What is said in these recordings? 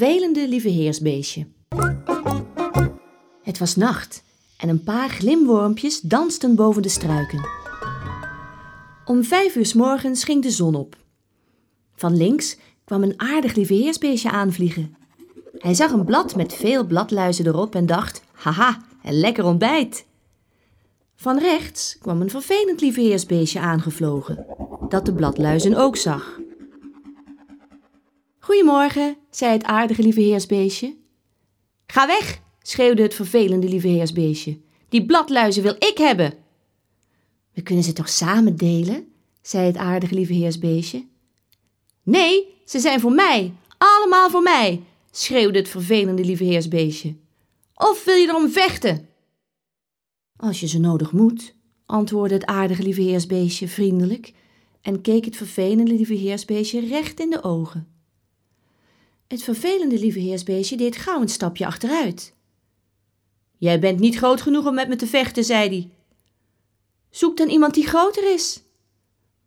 Vervelende lieve heersbeestje. Het was nacht en een paar glimwormpjes dansten boven de struiken. Om vijf uur s morgens ging de zon op. Van links kwam een aardig lieve heersbeestje aanvliegen. Hij zag een blad met veel bladluizen erop en dacht: haha, een lekker ontbijt. Van rechts kwam een vervelend lieve heersbeestje aangevlogen, dat de bladluizen ook zag. Goedemorgen, zei het aardige lieve heersbeestje. Ga weg, schreeuwde het vervelende lieve heersbeestje. Die bladluizen wil ik hebben. We kunnen ze toch samen delen, zei het aardige lieve heersbeestje. Nee, ze zijn voor mij, allemaal voor mij, schreeuwde het vervelende lieve heersbeestje. Of wil je erom vechten? Als je ze nodig moet, antwoordde het aardige lieve heersbeestje vriendelijk en keek het vervelende lieve heersbeestje recht in de ogen. Het vervelende lieve heersbeestje deed gauw een stapje achteruit. Jij bent niet groot genoeg om met me te vechten, zei hij. Zoek dan iemand die groter is.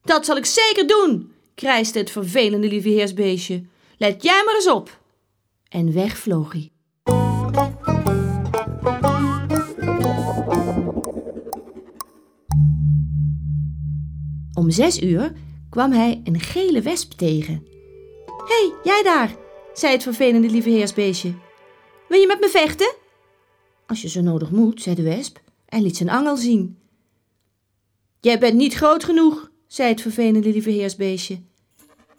Dat zal ik zeker doen, krijste het vervelende lieve heersbeestje. Let jij maar eens op. En weg vloog hij. Om zes uur kwam hij een gele wesp tegen. Hé, hey, jij daar, zei het vervelende lieve heersbeestje. Wil je met me vechten? Als je zo nodig moet, zei de wesp en liet zijn angel zien. Jij bent niet groot genoeg, zei het vervelende lieve heersbeestje.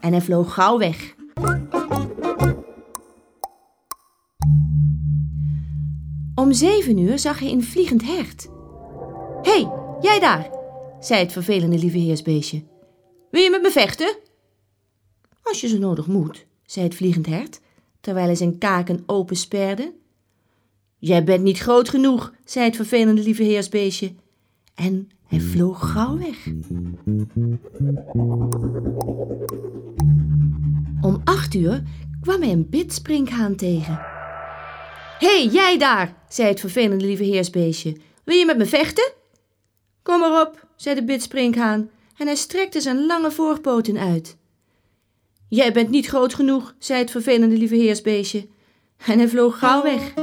En hij vloog gauw weg. Om zeven uur zag hij een vliegend hert. Hé, hey, jij daar, zei het vervelende lieve heersbeestje. Wil je met me vechten? Als je zo nodig moet, zei het vliegend hert, terwijl hij zijn kaken open sperde. Jij bent niet groot genoeg, zei het vervelende lieve heersbeestje. En hij vloog gauw weg. Om acht uur kwam hij een bitsprinkhaan tegen. Hé, hey, jij daar, zei het vervelende lieve heersbeestje. Wil je met me vechten? Kom maar op, zei de bitsprinkhaan en hij strekte zijn lange voorpoten uit. Jij bent niet groot genoeg, zei het vervelende lieve heersbeestje. En hij vloog gauw weg.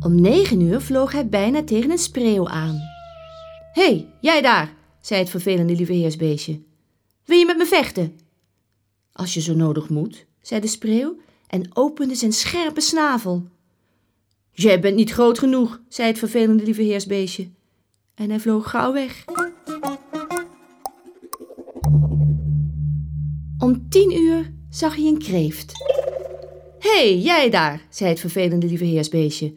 Om negen uur vloog hij bijna tegen een spreeuw aan. Hé, hey, jij daar, zei het vervelende lieve heersbeestje. Wil je met me vechten? Als je zo nodig moet, zei de spreeuw en opende zijn scherpe snavel. Jij bent niet groot genoeg, zei het vervelende lieve heersbeestje. En hij vloog gauw weg. Om tien uur zag hij een kreeft. Hé, hey, jij daar, zei het vervelende lieve heersbeestje.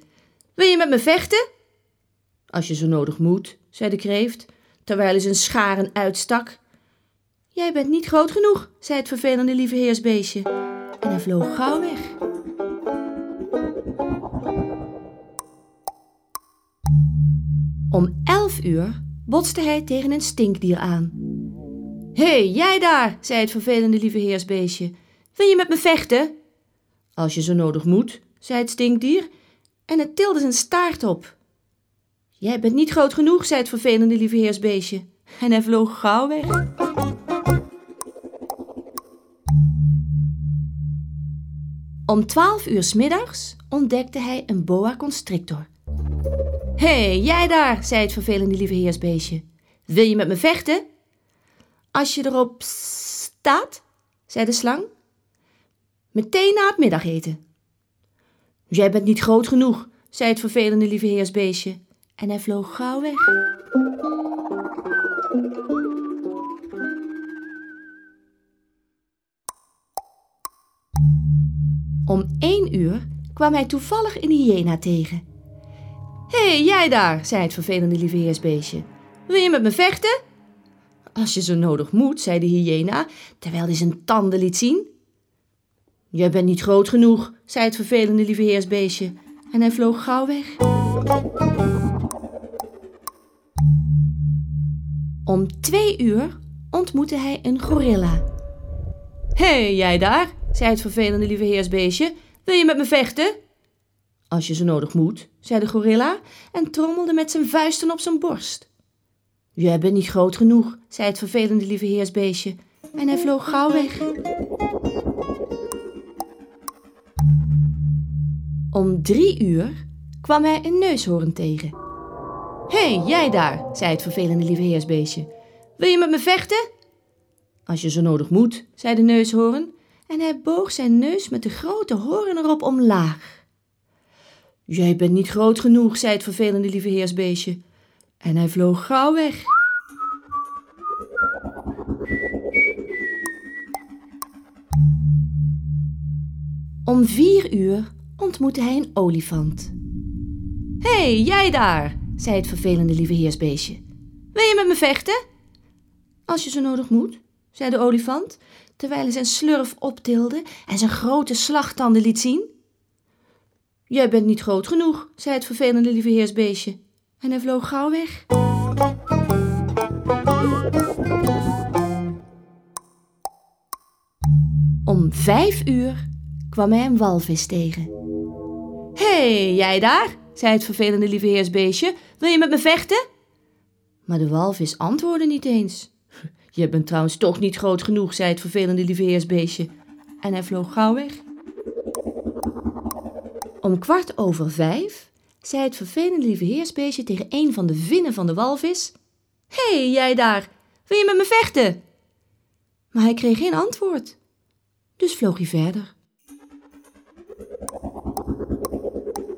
Wil je met me vechten? Als je zo nodig moet, zei de kreeft, terwijl hij zijn scharen uitstak. Jij bent niet groot genoeg, zei het vervelende lieve heersbeestje. En hij vloog gauw weg. Om elf uur botste hij tegen een stinkdier aan. Hé, hey, jij daar, zei het vervelende lieve heersbeestje. Wil je met me vechten? Als je zo nodig moet, zei het stinkdier en het tilde zijn staart op. Jij bent niet groot genoeg, zei het vervelende lieve heersbeestje. En hij vloog gauw weg. Om twaalf uur s middags ontdekte hij een boa constrictor. Hé, hey, jij daar, zei het vervelende lieve heersbeestje. Wil je met me vechten? Als je erop staat, zei de slang. Meteen na het middageten. Jij bent niet groot genoeg, zei het vervelende lieve heersbeestje. En hij vloog gauw weg. Om één uur kwam hij toevallig een hyena tegen. Hé, hey, jij daar, zei het vervelende lieve heersbeestje. Wil je met me vechten? Als je zo nodig moet, zei de hyena, terwijl hij zijn tanden liet zien. Jij bent niet groot genoeg, zei het vervelende lieve heersbeestje, en hij vloog gauw weg. Om twee uur ontmoette hij een gorilla. Hé, hey, jij daar, zei het vervelende lieve heersbeestje, wil je met me vechten? Als je zo nodig moet, zei de gorilla en trommelde met zijn vuisten op zijn borst. Jij bent niet groot genoeg, zei het vervelende lieveheersbeestje en hij vloog gauw weg. Om drie uur kwam hij een neushoorn tegen. Hé, hey, jij daar, zei het vervelende lieveheersbeestje. Wil je met me vechten? Als je zo nodig moet, zei de neushoorn en hij boog zijn neus met de grote hoorn erop omlaag. Jij bent niet groot genoeg, zei het vervelende lieveheersbeestje en hij vloog gauw weg. Om vier uur ontmoette hij een olifant. Hé, hey, jij daar, zei het vervelende lieveheersbeestje. Wil je met me vechten? Als je zo nodig moet, zei de olifant, terwijl hij zijn slurf optilde en zijn grote slagtanden liet zien. Jij bent niet groot genoeg, zei het vervelende lieveheersbeestje, en hij vloog gauw weg. Om vijf uur kwam hij een walvis tegen. Hé, hey, jij daar, zei het vervelende lieveheersbeestje, wil je met me vechten? Maar de walvis antwoordde niet eens. Je bent trouwens toch niet groot genoeg, zei het vervelende lieveheersbeestje. En hij vloog gauw weg. Om kwart over vijf zei het vervelende lieveheersbeestje tegen een van de vinnen van de walvis: Hé, hey, jij daar, wil je met me vechten? Maar hij kreeg geen antwoord. Dus vloog hij verder.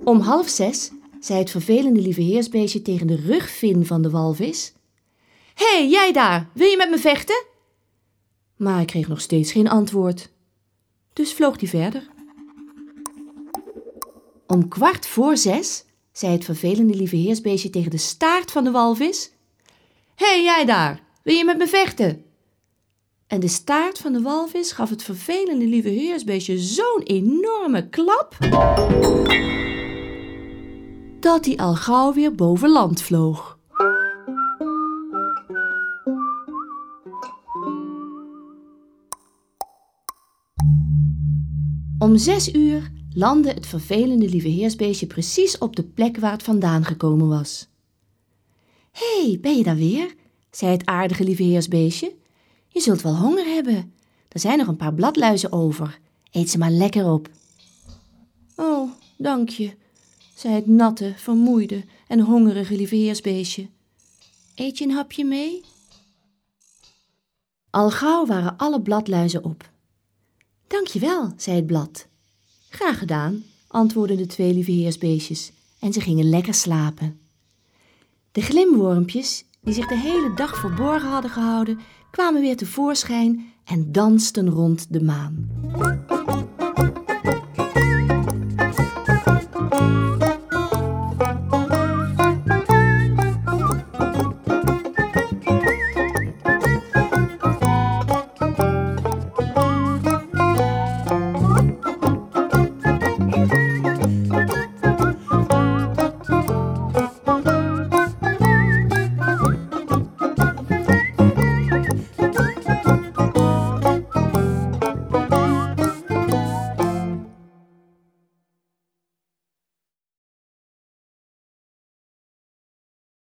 Om half zes zei het vervelende lieveheersbeestje tegen de rugvin van de walvis: Hé, hey, jij daar, wil je met me vechten? Maar hij kreeg nog steeds geen antwoord. Dus vloog hij verder. Om kwart voor zes zei het vervelende lieveheersbeestje tegen de staart van de walvis: Hé, hey, jij daar, wil je met me vechten? En de staart van de walvis gaf het vervelende lieveheersbeestje zo'n enorme klap dat hij al gauw weer boven land vloog. Om zes uur landde het vervelende lieveheersbeestje precies op de plek waar het vandaan gekomen was. Hé, hey, ben je daar weer? zei het aardige lieveheersbeestje. Je zult wel honger hebben. Er zijn nog een paar bladluizen over. Eet ze maar lekker op. Oh, dank je, zei het natte, vermoeide en hongerige lieveheersbeestje. Eet je een hapje mee? Al gauw waren alle bladluizen op. Dank je wel, zei het blad. Graag gedaan, antwoordden de twee lieveheersbeestjes en ze gingen lekker slapen. De glimwormpjes, die zich de hele dag verborgen hadden gehouden, kwamen weer tevoorschijn en dansten rond de maan.